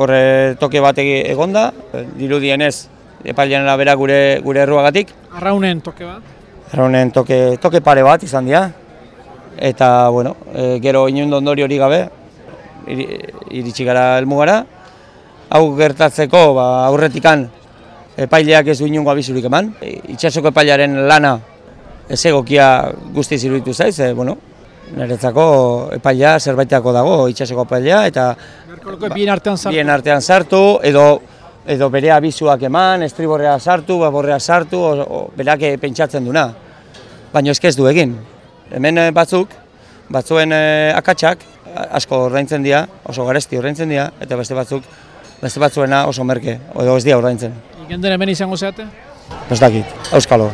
horre toke bat egonda, dirudienez epailean arabera gure gure erruagatik. Arraunen toke bat. Erraunen toke, toke pare bat izan dira. Eta, bueno, e, gero inundu ondori hori gabe, iri- iritsi gara helmugara. Hau gertatzeko, ba, aurretikan epaileak ez du inungo abisurik eman. E, itxasoko epailearen lana ez egokia guztiz iruditu zaiz, e, bueno, niretzako epailea zerbaitako dago itxasoko epailea eta Berkoloko bien artean sartu. bien artean sartu edo edo bere abisuak eman, estriborrea sartu, baborrea sartu, o, o, berak eh, pentsatzen duna. Baina eske ez du egin. Hemen eh, batzuk, batzuen eh, akatsak asko ordaintzen dira, oso garesti ordaintzen dira, eta beste batzuk, beste batzuena oso merke, edo ez dira ordaintzen. Igenden hemen izango zeate? Ez dakit, auskalo.